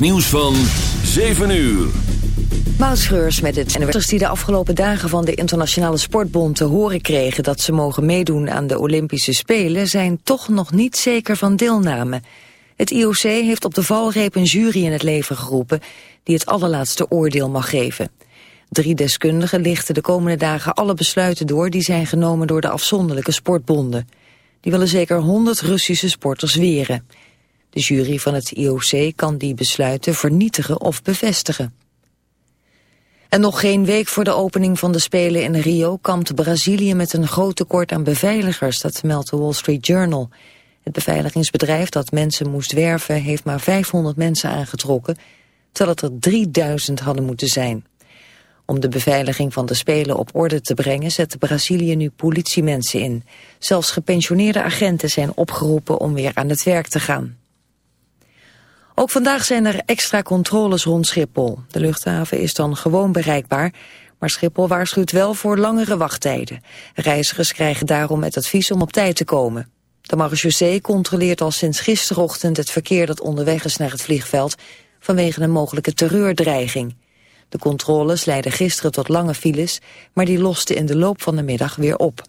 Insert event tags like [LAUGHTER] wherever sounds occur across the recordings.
nieuws van 7 uur. Mautschreurs met het NWS die de afgelopen dagen van de Internationale Sportbond te horen kregen dat ze mogen meedoen aan de Olympische Spelen zijn toch nog niet zeker van deelname. Het IOC heeft op de valreep een jury in het leven geroepen die het allerlaatste oordeel mag geven. Drie deskundigen lichten de komende dagen alle besluiten door die zijn genomen door de afzonderlijke sportbonden. Die willen zeker 100 Russische sporters weren. De jury van het IOC kan die besluiten vernietigen of bevestigen. En nog geen week voor de opening van de Spelen in Rio kampt Brazilië met een groot tekort aan beveiligers, dat meldt de Wall Street Journal. Het beveiligingsbedrijf dat mensen moest werven heeft maar 500 mensen aangetrokken, terwijl het er 3000 hadden moeten zijn. Om de beveiliging van de Spelen op orde te brengen zet Brazilië nu politiemensen in. Zelfs gepensioneerde agenten zijn opgeroepen om weer aan het werk te gaan. Ook vandaag zijn er extra controles rond Schiphol. De luchthaven is dan gewoon bereikbaar, maar Schiphol waarschuwt wel voor langere wachttijden. Reizigers krijgen daarom het advies om op tijd te komen. De marechaussee controleert al sinds gisterochtend het verkeer dat onderweg is naar het vliegveld vanwege een mogelijke terreurdreiging. De controles leidden gisteren tot lange files, maar die losten in de loop van de middag weer op.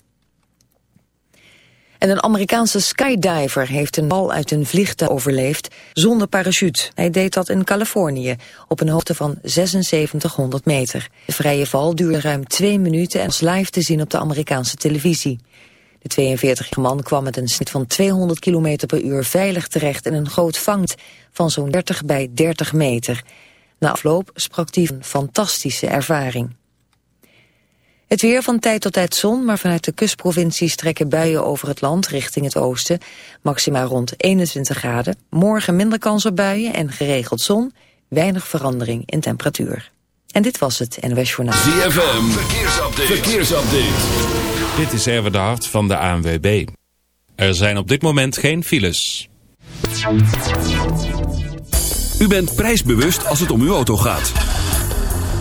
En een Amerikaanse skydiver heeft een bal uit een vliegtuig overleefd zonder parachute. Hij deed dat in Californië op een hoogte van 7600 meter. De vrije val duurde ruim twee minuten en was live te zien op de Amerikaanse televisie. De 42-jarige man kwam met een snit van 200 km per uur veilig terecht in een groot vangt van zo'n 30 bij 30 meter. Na afloop sprak hij een fantastische ervaring. Het weer van tijd tot tijd zon, maar vanuit de kustprovincies trekken buien over het land richting het oosten. Maxima rond 21 graden. Morgen minder kans op buien en geregeld zon. Weinig verandering in temperatuur. En dit was het NOS Journaal. ZFM, verkeersupdate. verkeersupdate. Dit is Erwin de Hart van de ANWB. Er zijn op dit moment geen files. U bent prijsbewust als het om uw auto gaat.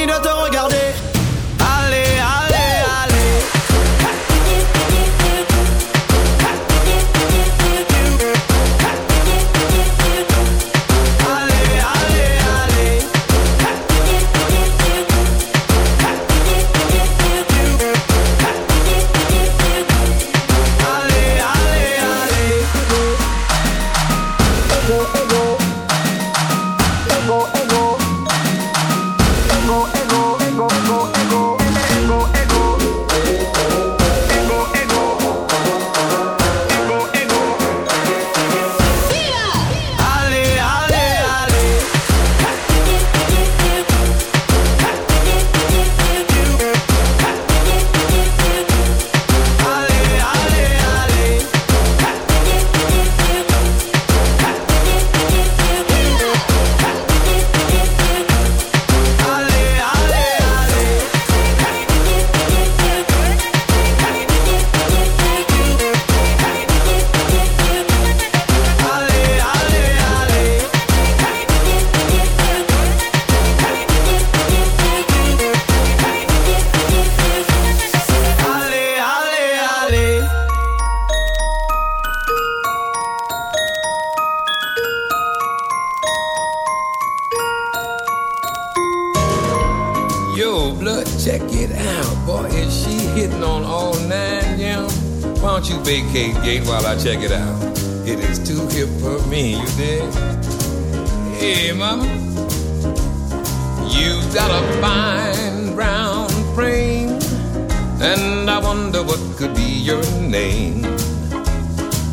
fini de te regarder.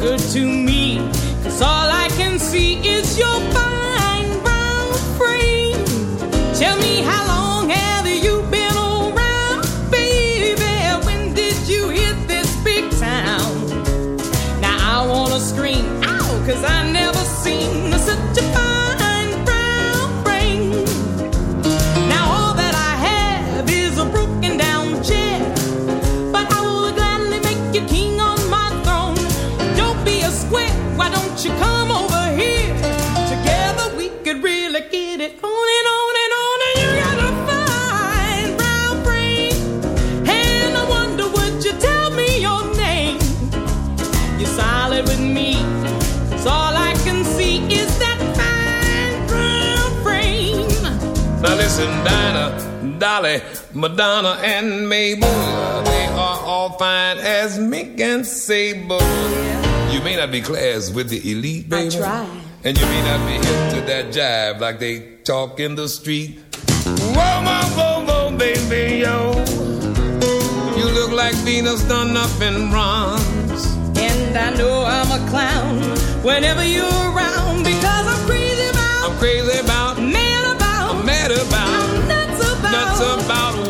good to me, you come over here? Together we could really get it on and on and on. And you got a fine brown frame, and I wonder would you tell me your name? You're solid with me. Cause all I can see is that fine brown frame. Now listen, Dinah, Dolly, Madonna, and Mabel, they are all fine as Mick and sable. You may not be classed with the elite, baby. I try. And you may not be hip to that jive like they talk in the street. Whoa, whoa, whoa, whoa, baby, yo. You look like Venus done up in bronze. And I know I'm a clown whenever you're around because I'm crazy about, I'm crazy about, mad about, I'm mad about, I'm nuts about, nuts about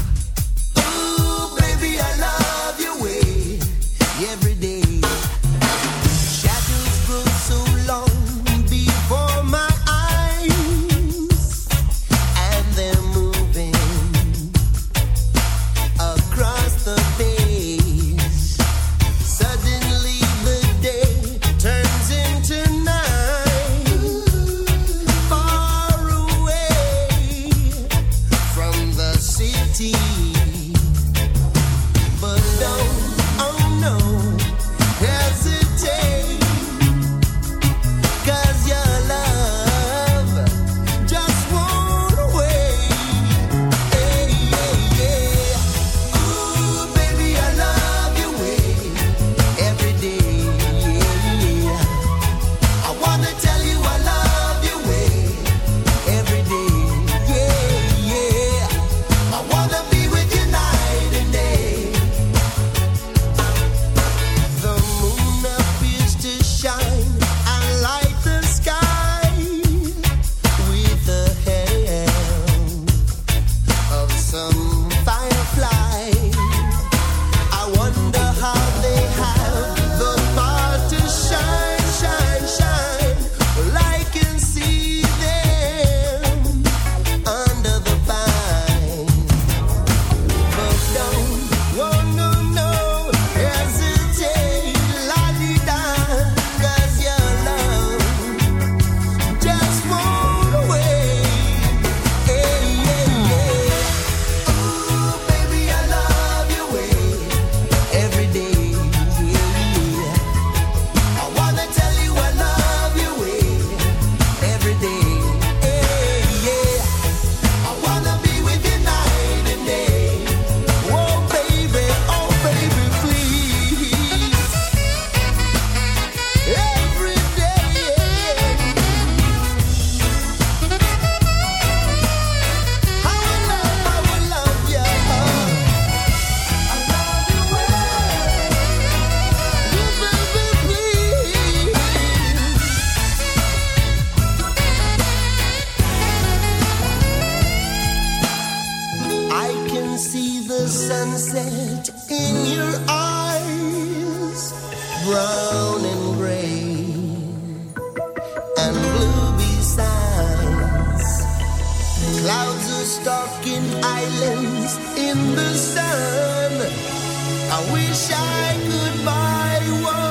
Clouds are stalking islands in the sun. I wish I could buy one.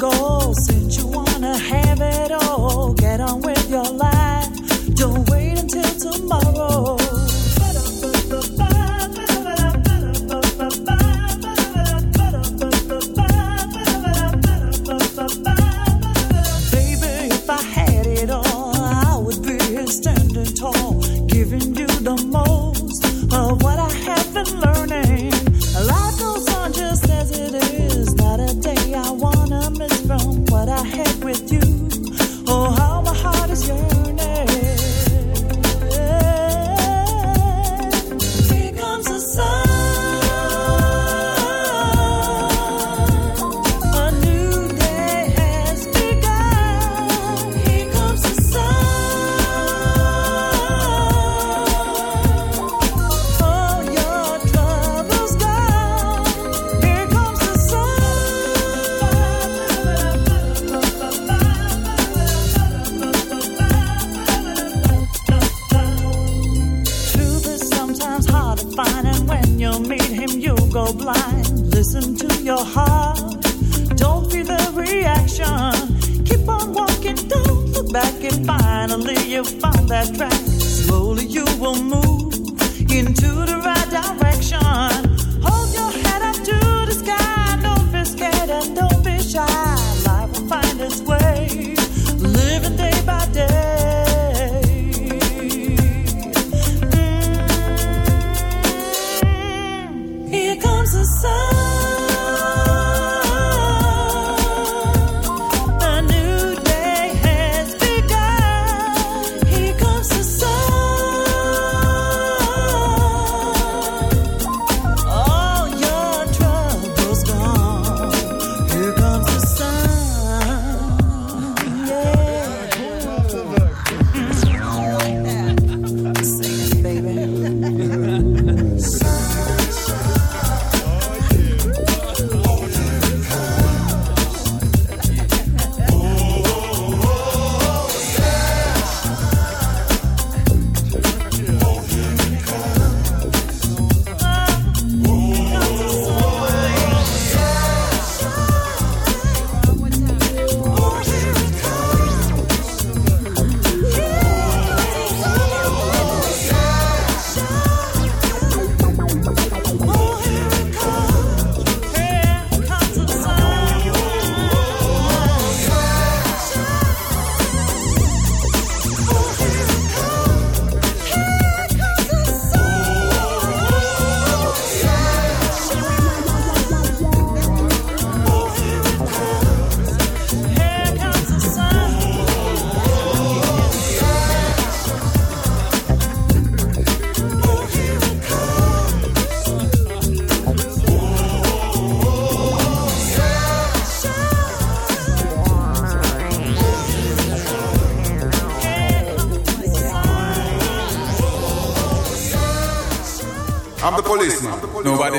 goals.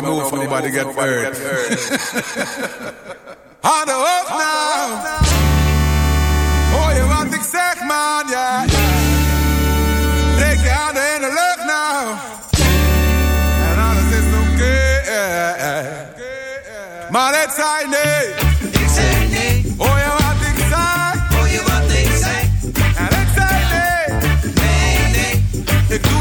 nobody move, nobody get hurt. [LAUGHS] Hand up now. Oh, je wat ik zeg, man, ja. ik had er in de lucht nou. En alles is nog Okay. Maar het zijn nee. Ik doe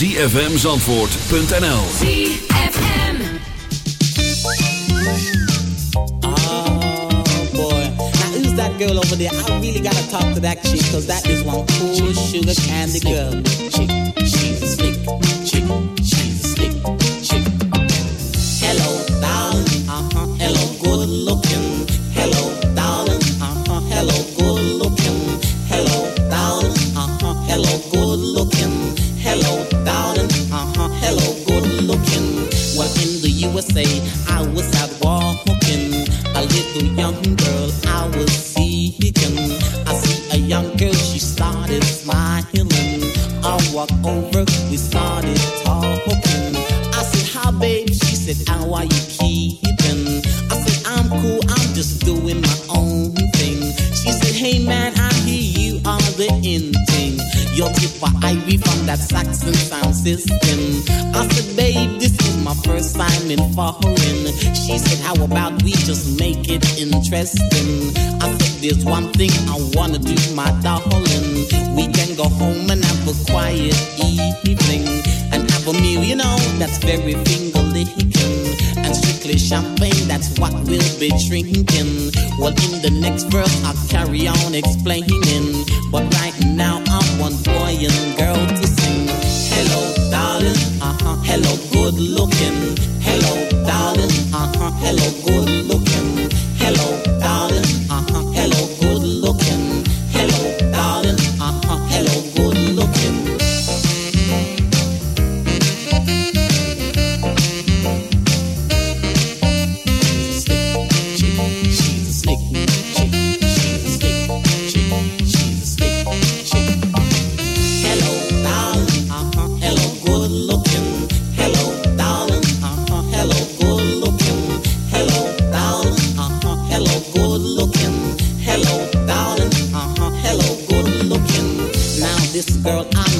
zfmzandvoort.nl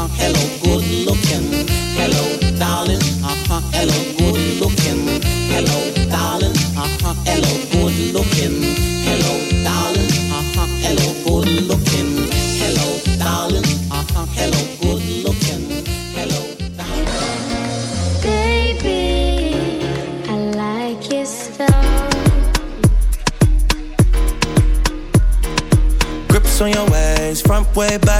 Uh-huh, hello, good looking. Hello, darling. Uh-huh, hello, good looking. Hello, darling. Uh-huh, hello, good looking. Hello, darling. Uh-huh, hello, good looking. Hello, darling. Uh-huh, hello, good looking. Hello, darling. Baby, I like your style. Grips on your ways, front way, back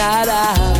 midnight hour.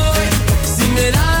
Me das,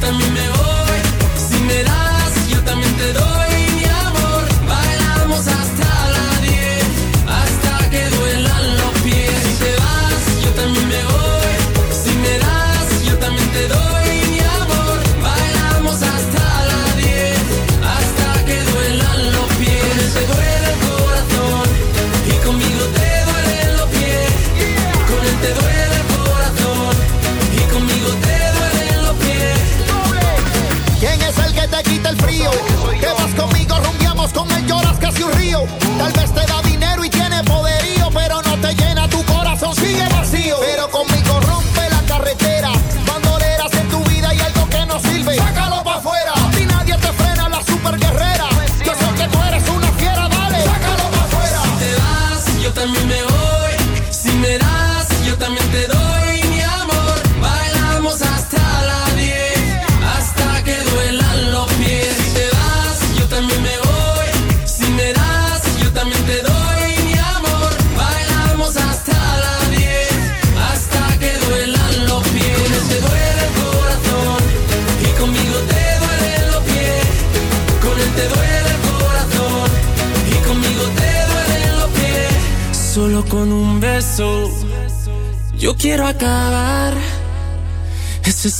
También me voy. Si me